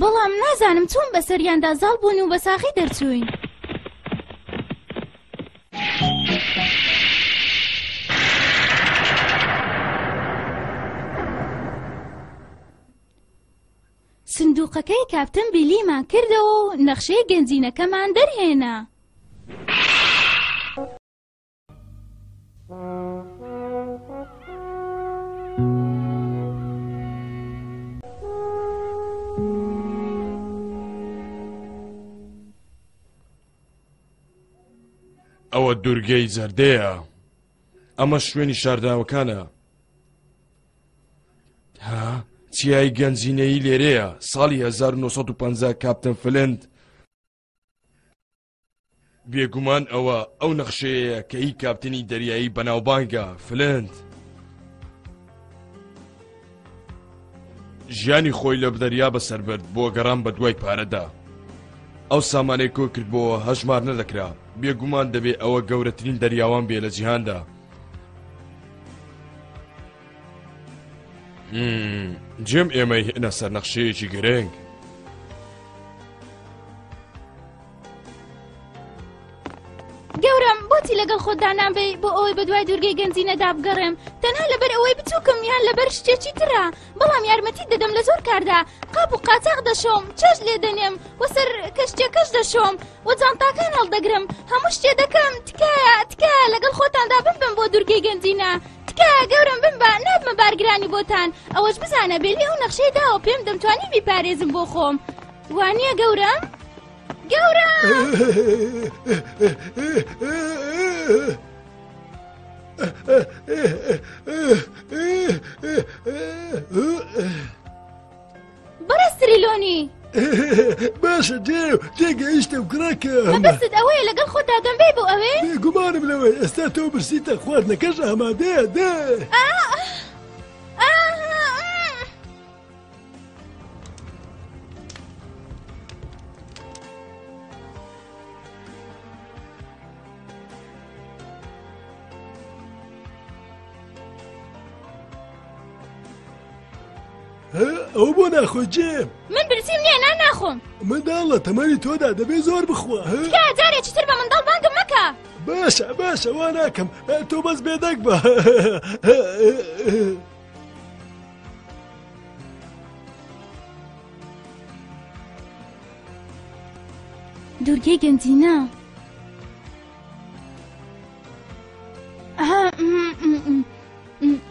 بەڵام نازانم چۆن بەسەریاندا زاڵ بوون و بەساخی دەرچووین. سندوقەکەی کاپتن بیلیمان کردەوە و نەخشەی گەنجینەکەمان دەرهێنا. ئەوە دوورگەی زەردەیە ئەمە شوێنی شارداوەکانە ها چیای گەنجینەی لێرەیە ساڵی 1950 کاپتن فلند بێگومان ئەوە ئەو نەخشەیە کە هی کاپتنی دەریایی بەناوبانگە فلند ژیانی خۆی لە بدەریا بەسەربرد بۆ گەڕان بە دوای پارەدا ئەو سامانەی کۆ کردبەوە هەژمار نەدەکرا بێگومان دەبێ ئەوە گەورەترین دەریاوان بێ لە جیهاندا جێم ئێمەی هێنە سەرنەخشەیەکی گرنگ گەورەم بۆچی لەگەڵ خۆتدا نابێ بۆ ئەوەی بە دوای دوورگەی گەنجی نەدا بگەڕێم تەنها لەبەر ئەوەی بچووکم یان لەبەر شتێکی ترە بەڵام یارمەتی دەدەم لە زۆر کاردا قاپ و قاچاق دەشۆم چێش لێ دەنێم وەسەر کەشتێکەش دەشۆم وە جانتاکان هەڵدەگرم هەموو شتێ دەکەم تکایە تکایە لەگەڵ خۆتاندا بمبم بۆ دوورگەی گەنجینە تکایە گەورم بم بە نابمە بارگرانی بۆتان ئەوەش بزانە بێلی ئەو نەخشەی داوە پێم دەمتوانی بیپارێزم بۆ خۆم. وانە گەورە گەورە بەڕستریلۆنی باشە دێ تێگەیشتە و گڕاکە بەست ئەوەیە لەگەڵ خۆتا دەمبێ بۆ ئەوێ گومانم لەوەی ئێستا تۆ برسیتە خواردنەکەش ئامادەیە دێ ئەو بۆ ناخۆی جێ من برسیم نیە نا ناخۆم منداڵە تەمەری تۆدا دەبێ زۆر بخوا جارێکی تر بە منداڵ بانگم مەکە باشە باشە وا ناکەم تۆ بەس بێدەک بە دوورگەی گەنجی نا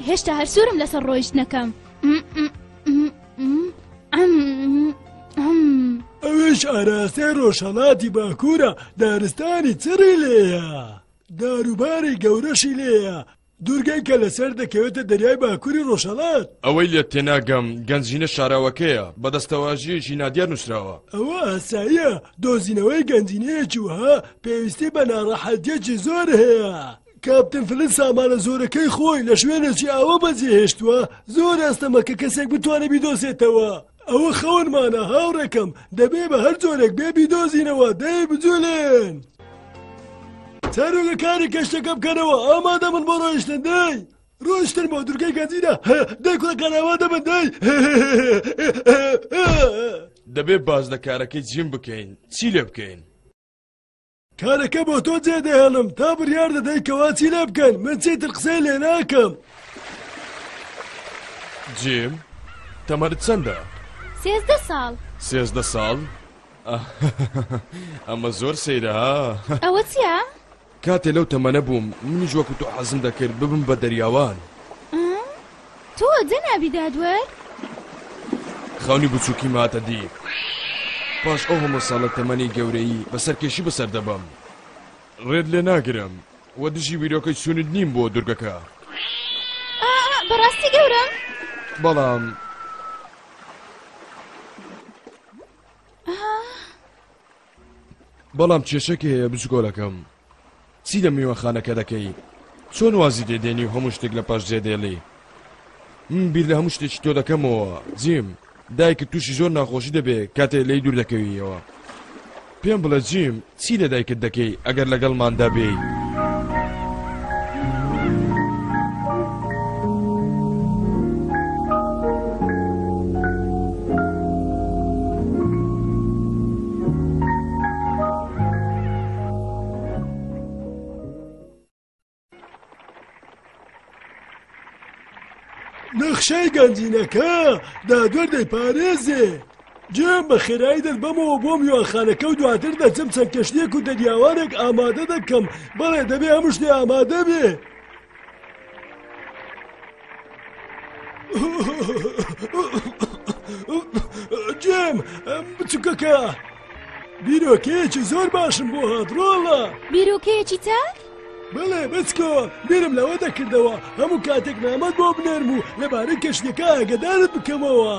هێشتا هەر سوورم لەسەر ڕۆیشت نەکەم ئەوش ئاراستێ ڕۆژهڵاتی باکوورە دارستانی چڕی لێە داروباری گەورەشی لێە دوورگەی کە لەسەر دەکەوێتە دەریای باکووری ڕۆژهەڵات ئەوەی لێت تێناگەم گەنجینە شاراوەکەیە بە دەستەواژیەکی نادیار نووسراوە ئەوە ئاساییە دۆزینەوەی گەنجینەیەکی وەها پێویستی بە ناڕەحەتیەکی زۆر هەیە. کاپتن فلن سامانە زۆرەکەی خۆی لە شوێنێکی ئاوا بەجێهێشتووە زۆر ئەستەمە کە کەسێک بتوانێت بیدۆزێتەوە. ئەوە خەونمانە هاوڕێکەم دەبێ بە هەر جۆرێک بێ بیدۆزینەوە دەی بجولێن چارۆگەکانی کەشتەکە بکەنەوە ئامادە من بۆ ڕۆیشتن دەی ڕۆشتن بۆ دورگەی گەنجینە دەی کوڕەکان ئامادە من دەی دەبێ باز لە کارەکەی جیم بکەین چی لێ بکەین کارەکە بۆ تۆ جێ دەهێڵم تا بڕیار دەدەی کەوا چی لێ بکەن من چیتر قسەی لێ ناکەم جیم تەمەر چەندە؟ سێزدە ساڵ سێزدە ساڵ؟ ئەمە زۆر سەیرە ئەوە چیە؟ کاتێ لەو تەمەە بووم منیش وەکو تۆ حەزم دەکرد ببم بە دەریاوان تۆ جەنابی دادوەر؟ خەونی بچووکیم هاتە دی. پاش ئەو هەموو ساڵە تەمەنی گەورەیی بە سەرکێشی بەسەر دەبەم. ڕێت لێ ناگرم و دژی بیرۆکەی چوونت نیم بۆ دوورگەکە. ئا، بەڕاستی گەورەم؟ بەڵام. بەڵام کێشەک هەیە بچکۆلەکەم. چی لە میوانخانەکە دەکەی؟ چۆن وازی لێ دێنی و هەموو شتێک لە پاش جێ دێڵی؟ من بیر لە هەموو شتێکی تۆ دەکەمەوە جیم، دایکت تووشی زۆر ناخۆشی دەبێ کاتێ لێی دوور دەکەویەوە. پێم بڵێ جیم چی لە دایکت دەکەی ئەگەر لەگەڵماندا بێی؟ نەخشەی گەنجینەکە دادوەر دەیپارێزێ جێ بە خێرایی دەست بەمەوە بۆ میوانخانەکە و دواتر دەچم چەند کەشتێک و دەریاوانێک ئامادە دەکەم بەڵێ دەبێ هەموو شتێ ئامادە بێ جێم بچووکەکە بیرۆکەیەکی زۆر باشم بۆ هات ڕۆڵە بیرۆکەیەکی تاک؟ بڵێ بچکۆ بیرم لەوە دەکردەوە هەموو کاتێک نامەت بۆ بنێرم و لەبارەی کەشتەکە ئاگدارت بکەمەوە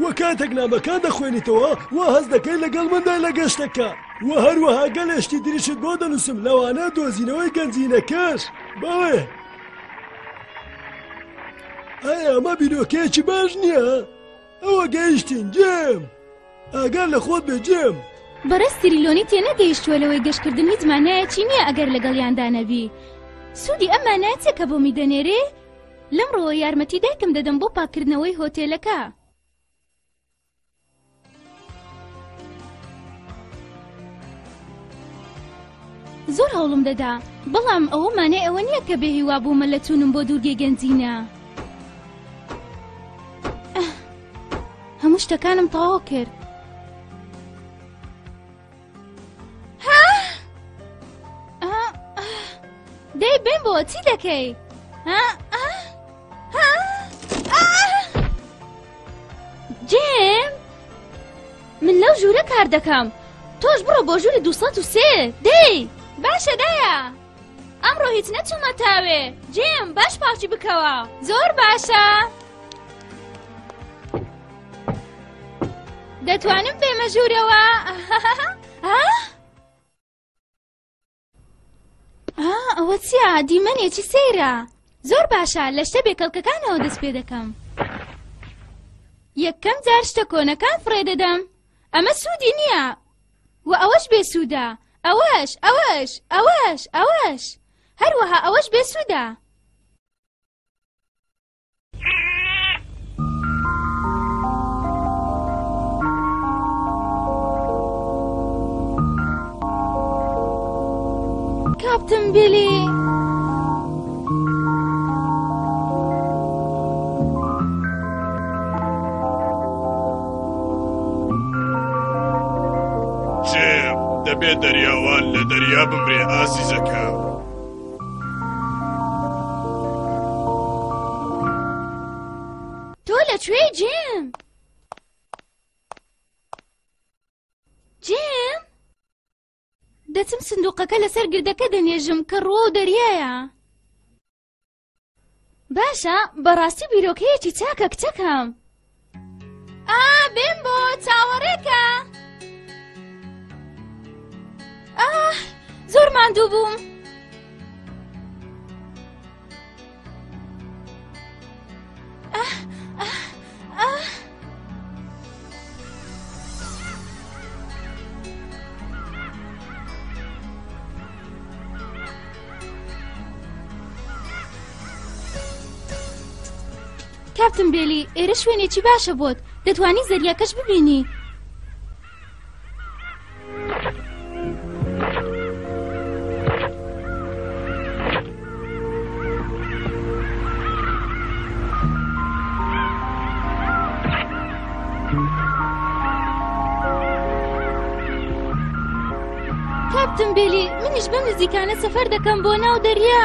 وە کاتێک نامەکان دەخوێنیتەوە وە هەز دەکەی لەگەڵ مندا لە گەشتەکە وە هەروەها گەلێشتی دریشت بۆ دەنووسم لەوانە دۆزینەوەی گەنجینەکەش بەڵێ ئەی ئەمە بیرۆکەیەکی باش نییە ئەوە گەیشتین جێم ئاگار لە خۆت بێ جێم بەڕێز تریلۆنی تێنەگەیشتووە لەوەی گەشتکردن هیچ مانایەکی نییە ئەگەر لەگەڵ یاندا نەبی سوودی ئەم مانایەتە کە بۆ می دەنێرێ لەم ڕۆوە یارمەتی دایکم دەدەم بۆ پاکردنەوەی هۆتێلەکە زۆر هەوڵم دەدا بەڵام ئەوە مانای ئەوە نییە کە بێ هیوا بوومە لە چوونم بۆ دوورگەی گەنجینە هەموو شتەکانم تەواو کرد دەی بێن بۆ چی دەکەی؟ جێم من لەو ژوورە کار دەکەم تۆش بڕۆ بۆ ژووری دوسە و سێ دەی باشە دایە ئەمڕۆ هیچ نەچوومە تاوێ جێم باش پاچی بکەوە زۆر باشە دەتوانم بێمە ژوورەوە ئەوە چیا دیمەنێکی سەیرە زۆر باشە لە شتە بێکەڵکەکانەوە دەست پێ دەکەم یەکەم جار شتە کۆنەکان فڕێ دەدەم ئەمە سوودی نییە و ئەوەش بێ سوودە، ئەوەش، ئەوەش، ئەوەش، ئەوەش، هەروەها ئەوەش بێ سوودە. کاپتن بیلی. چێ دەبێ دەریاوان لە دەریا بمرێ ئازیزەکە. تۆ لە کوێ جێم؟ جێم؟ دەچم سندوقەکە لەسەر گردەکە دەنێژم کە ڕوە و دەریایە. باشە بەڕاستی بیرۆکەیەکی چاکە کچەکەم ئا بێم بۆ چاوەڕێکە ئاه زۆر ماندوو بووم ئاه ئاه کاپتن بێلی ئێرە شوێنێکی باشە بۆت دەتوانی زەریاکەش ببینی کاپتن بێلی منیش بەم نزیکانە سەفەر دەکەم بۆ ناو دەریا.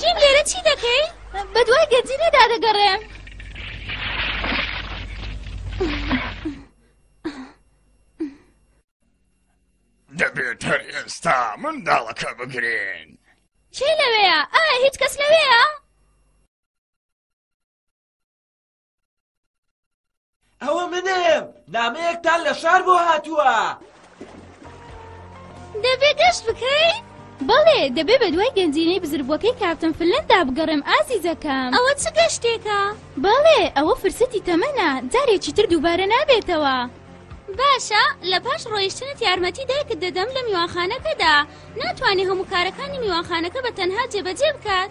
جیم لێرە چی دەکەی؟ بە دوای گەنجینەدا دەگەڕێم دەبێت هەر ئێستا منداڵەکە بگرێن چی لەوەیە؟ ئا هیچ کەس لەوەیە؟ ئەوە منم نامەیەکتان لە شار بۆ هاتووە دەبێ گەشت بکەین؟ بەڵێ دەبێ بە دوای گەنجینەی بزربووەکەی کاپتن فلندا بگەڕێم ئازیزەکەم ئەوە چ گەشتێکە؟ بەڵێ ئەوە فرسەتی تەمەە جارێکی تر دووبارە نابێتەوە باشە لە پاش ڕۆیشتنت یارمەتی دایکت دەدەم لە میوانخانەکەدا ناتوانێت هەموو کارەکانی میوانخانەکە بە تەنها جێبەجێ بکات.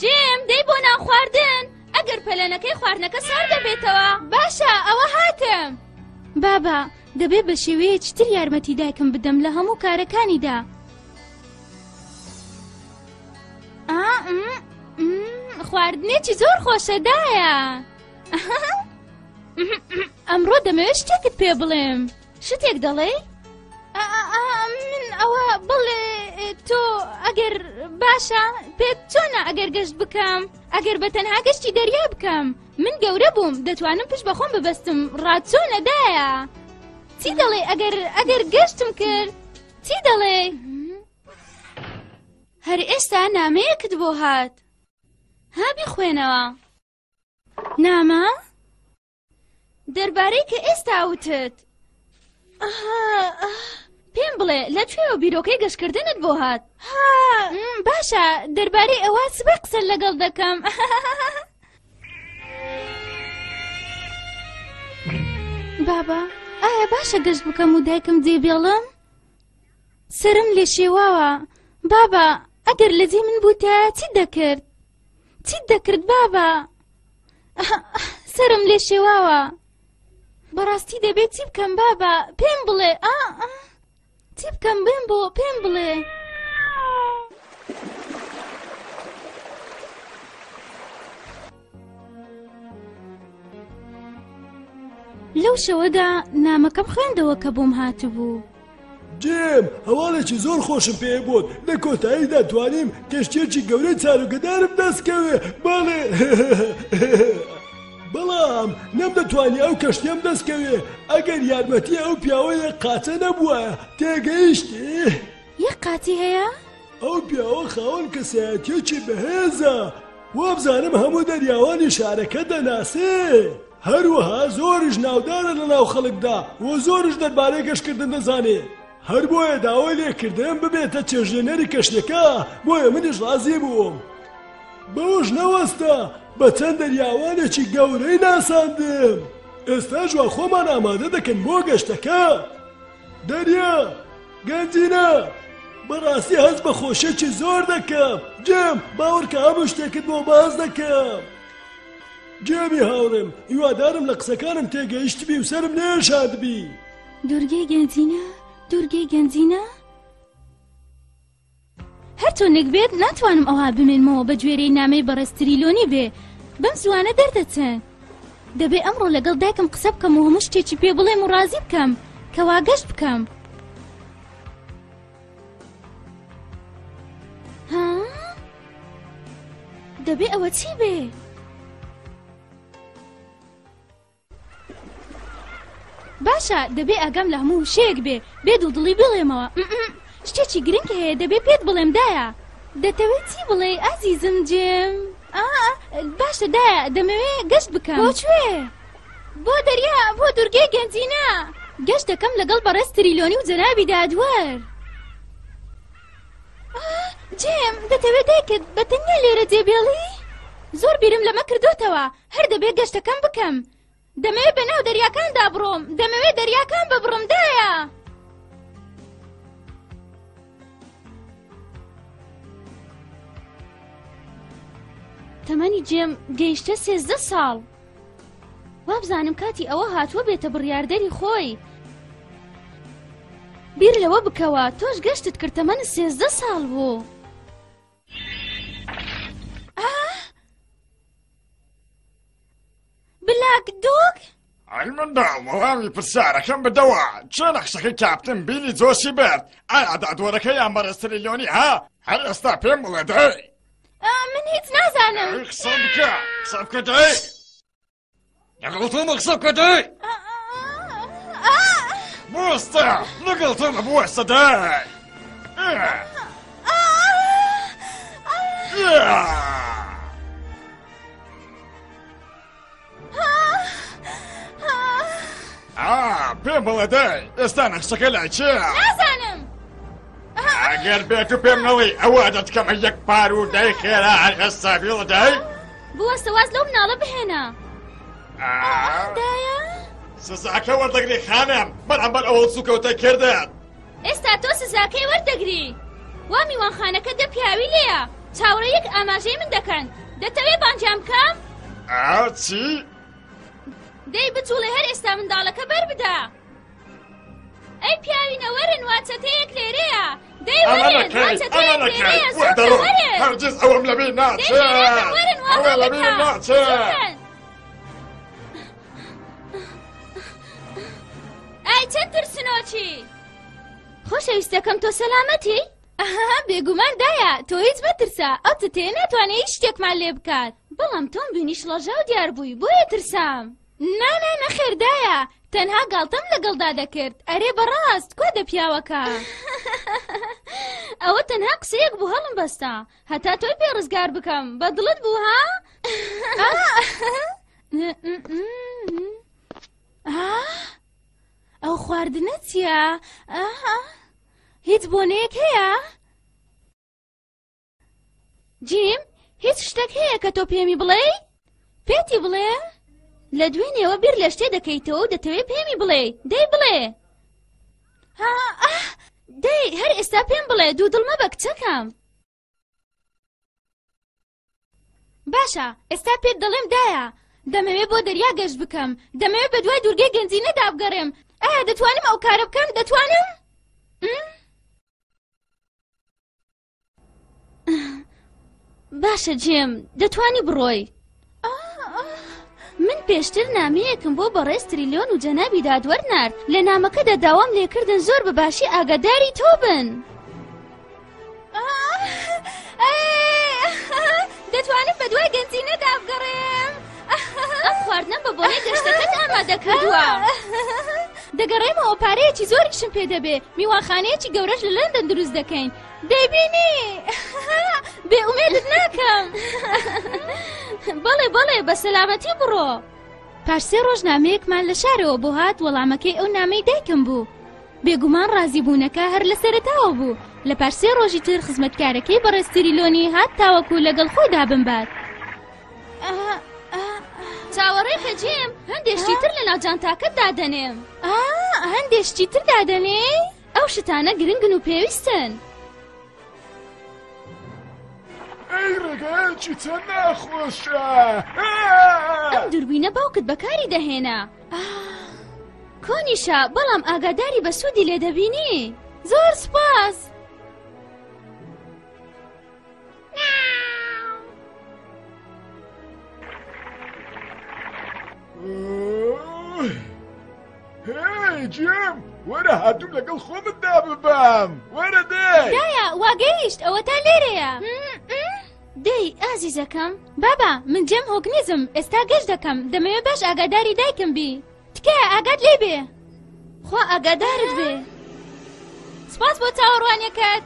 جیم دەی بۆ ناو خواردن ئەگەر پەلەنەکەی خواردنەکە سار دەبێتەوە باشە ئەوە هاتم بابا دەبێت بە شێوەیە چتر یارمەتی دایکم بدەم لە هەموو کارەکانیدا خواردنێکی زۆر خۆشەدایە ئەمڕۆ دەمەوێت شتێکت پێ بڵێم شتێک دەڵێی؟ ئا ئا من ئەوە بڵێ ئێ، تۆ ئەگەر باشە پێت چۆنە ئەگەر گەشت بکەم ئەگەر بە تەنها گەشتی دەریا بکەم من گەورە بووم دەتوانم پشت بەخۆم ببەستم ڕات چۆنە دایە چی دەڵێ ئەگەر ئەگەر گەشتم کرد چی دەڵێ هەر ئێستا نامەیەکت بۆ هات ها بیخوێنەوە نامە دەربارەی کە ئێستا وتت پێم بڵێ لە کوێوە بیرۆکەی گەشتکردنت بۆ هات باشە دەربارەی ئەوە سبە قسە لەگەڵ دەکەم بابا ئایا باشە گەشت بکەم و دایکم جێبێڵم سرم لێ شێواوە بابا ئەگەر لەجێ من بووتە چی دەکرد چی دەکرد بابا سرم لێ شێواوە بەڕاستی دەبێت چی بکەم بابا پێم بڵێ ئا چی بکەم بێم بۆ پێم بڵێ. لەو شەوەدا نامەکەم خوێندەوە کە بۆم هاتبوو جیم، هەواڵێکی زۆر خۆشم پێ بۆت لە کۆتاییدا توانیم کەشتێکی گەورەی چارۆگەدارم دەستکەوێ بەڵێ بەڵام نەم دەتوانی ئەو کەشتێم دەستکەوێ ئەگەر یارمەتی ئەو پیاوەیە قاچە نەبووە تێگەیشتی یە قاتی هەیە؟ ئەو پیاوە خاوەن کەسایەتێکی بەهێزە وابزانم هەموو دەریاوانی شارەکە دەناسێ. هەروەها زۆریش ناودارە لە ناو خەڵکدا و زۆریش دەربارەی گەشتکردن دەزانێ هەر بۆیە داوای لێکردم ببێتە چێژلێنەری کەشتیەکە بۆیە منیش ڕازی بووم بەوەش نەوەستە بە چەند دەریاوانێکی گەورەی ناساندم ئێستا جووا خۆمان ئامادە دەکەن بۆ گەشتەکە دەریا گەنجینە بەڕاستی هەست بە خۆشێکی زۆر دەکەم جێم باوەڕکە هەموو شتێکت بۆ باز دەکەم. جێمی هاوڕێم، هیوادارم لە قسەکانم تێگەیشتبی و سەرم نێشادبی. دورگەی گەنجینە دورگەی گەنجینە؟ هەر تۆنێک بێت ناتوانم ئەوها بمێنمەوە بە گوێرەی نامەی بەڕێستریلۆنی بێ بەم زوانە دەردەچن دەبێ ئەمڕۆ لەگەڵ دایکم قسە بکەم و هەموو شتێکی پێ بڵێم و ڕازی بکەم کەوا گەشت بکەم دەبێ ئەوە چی بێ؟ باشە دەبێ ئەگەم لە هەموو شێک بێ بێ دوو دڵی بڵێمەوە شتێکی گرنگ هەیە دەبێ پێت بڵێم دایە دەتەوێت چی بڵێ ئازیزم جێم باشە دایە دەمەوێ گەشت بکەم بۆ کوێ؟ بۆ دەریا بۆ دورگەی گەنجینە. گەشت دەکەم لەگەڵ بەڕێز تریلۆنی و جەنابی دادوەر. جێم دەتەوێت دایکت بە تەنیا لێرە جێبێڵی؟ زۆر بیرم لەمە کردوتەوە هەر دەبێت گەشتەکەم بکەم دەمەوێت بە ناو دەریاکاندا بڕۆم دەمەوێت دەریاکان بە بڕمدایە. تەمەنی جێم گەیشتە سێزدە ساڵ. وابزانم کاتی ئەوە هاتووە بێتە بڕیاردەری خۆی بیر لەوە بکەوە تۆش گەشتت کرد تەمەن سێزدە ساڵ بوو. بلاک دۆک؟ ئەی مندا وەڵامی پرسیارەکەم بدەوە چێ لە قسەکەی کاپتن بیلی جۆشی بێت ئایا دادوەرەکە یان بەرەستری لۆنی ها هەر ئێستا پێم بڵێ دەی من هیچ نازانم قسە بکە قسە بکە دای لەگەڵ تۆ مە قسە بکە دای بۆستە لەگەڵ تۆ مە بوەستە دای Yeah! پێم بڵێ دای ئێستا نەخشەکە لای چێ نازانم ئەگەر بێت و پێم نەڵی ئەوە دەتکەمە یەک پار و دای خێرا هەر ئێستا بیڵە دای بووە سەواز لەو مناڵە بهێنە دایە سزاکە وەردەگری خانم بەرامبەر ئەوە سوکەوتە کردن ئێستا تۆ سزاکەی وەردەگری. وا میوانخانەکە دە پیاوی لێیە، چاوەڕێی یەک ئاماژەی من دەکەن. دەتەوێ بانگیان بکەم؟ ئا چی؟ دەی بجوڵێ هەر ئێستا منداڵەکە بەربدە. ئەی پیاوینە وەرن وا چەتەیەک لێرەیە. دەی ئەمە وەرن وا نەکەیت چەتەیەک ئەمە نەکەیت لێرەیە. وە زووتە دەڕۆ وەرن. هەرگیز ئەوەم لەبیر دەی ناچێت لێرەکە وەرن وا ئەوە لەبیر هەڵدەکە. ناچێت زووتن. ئای چەند ترسنۆکی خۆشەویستەکەم تۆ سەلامەتی؟ ئەها بێگومان دایە تۆ هیچ مەترسە ئەو تتێ ناتوانێت هیچ شتێکمان لێ بکات بەڵام تۆم بینیش ڵەژاو دیار بووی بۆیە ترسام نانا نەخێردایە تەنها گاڵتەم لەگەڵدا دەکرد ئەرێ بەڕاست کوا دە پیاوەکە ئەوە تەنها قسەیەک بوو هەڵم بەستا هەتا تۆی پێ ڕزگار بکەم بە دڵت بوو ها ئەو خواردنە چییە؟ هیچ بۆنەیەک هەیە؟ جیم هیچ شتێک هەیە کە تۆ پێمی بڵێ؟ پێتی بڵێ؟ لە دوێنێەوە بیر لە شتێ دەکەیتەوە و دەتەوێت پێمی بڵێ دەی بڵێ دەی هەر ئێستا پێم بڵێ دوو دڵمە بە کچەکەم باشە ئێستا پێت دەڵێم دایە دەمەوێ بۆ دەریا گەشت بکەم دەمەوێت بە دوای دوورگەی گەنجی نەدابگەڕێم ئایا دەتوانم ئەو کارە بکەم دەتوانم؟ باشە جێم دەتانی بڕۆی من پێشتر نامەیەکم بۆ بەڕێز تریلیۆن و جەنابی دادوەر نرد لە نامەکەدا داوام لێکردن زۆر بە باشی ئاگاداری تۆ بن. دەتوانم بە دوای گەنجینەدا بگەڕێم ئەم خواردنەم بە بۆنەی گەشتەکەت ئامادە کردووە دەگەڕێمەوە پارەیەکی زۆریشم پێ دەبێ میوانخانەیەکی گەورەش لە لەندەن دروست دەکەین دەیبینی بێ ئومێدت ناکەم بەڵێ بەڵێ بە سەلامەتی بڕۆ پارسێ ڕۆژنامەیەکمان لە شارەوە بۆ هات وەڵامەکەی ئەو نامەی دایکم بوو بێگومان ڕازیبوونەکە هەر لە سەرەتاوە بوو، لە پاش سێ ڕۆژی تر خزمەتکارەکەی بەڕێز تیریلۆنی هات تاوەکوو لەگەڵ خۆیدا بمبات. چاوەڕێ کە جیم، هەندێ شتی تر لەناو جانتاکەت دادەنێم. هەندێ شتی تر دادەنێی؟ ئەو شتانە گرنگن و پێویستن. ئەی ڕێگایەکی چەند ناخۆشە! ئەم دووربینە باوکت بەکاری دەهێنا. کۆنیشە بەڵام ئاگاداری بە سوودی لێ دەبینی زۆر سپاس هی جیم وەرە هاتوم لەگەڵ خۆمتدا ببام وەرە دێ دایە واگەیشت ئەوە تا لێرەیە دەی ئازیزەکەم بابا من جێم هۆگنیزم ئێستا گەش دەکەم دەمەوێت باش ئاگاداری دایکم بی تکایە ئاگات لێ بێ خوا ئاگادارت بێ سپاس بۆ چاوەڕوانەکەت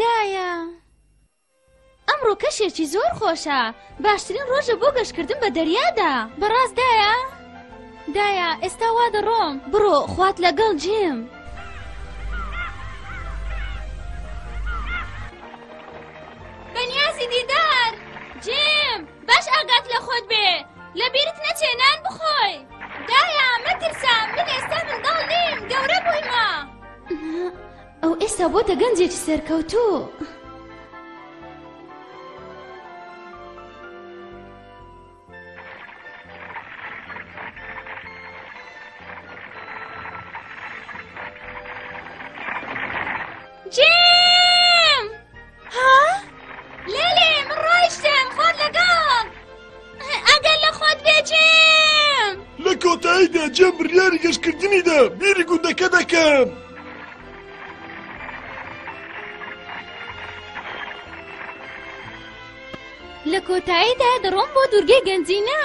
دایە ئەمڕۆ کەشێکی زۆر خۆشە باشترین ڕۆژە بۆ گەشتکردن بە دەریادا بەڕاست دایە دایە ئێستا وا دەڕۆم بڕۆ خوات لەگەڵ جێم. بەنیازی دیدار جێم باش ئاگات لە خۆت بێ لە بیرت نەچێ نان بخۆی دایە مەترسە من ئێستا منداڵ نیم گەورە بوویمە ئەو ئێستا بۆتە گەنجێکی سەرکەوتوو. ها؟ لێلێ من ڕایشتم خۆت لەگەڵ ئەگەر لە خۆت بێجێم لە کۆتاییدا جێم بڕیاری گەشتکردنیدا بیری گوندەکە دەکەم. لە کۆتاییدا دەڕۆم بۆ دوورگەی گەنجینە.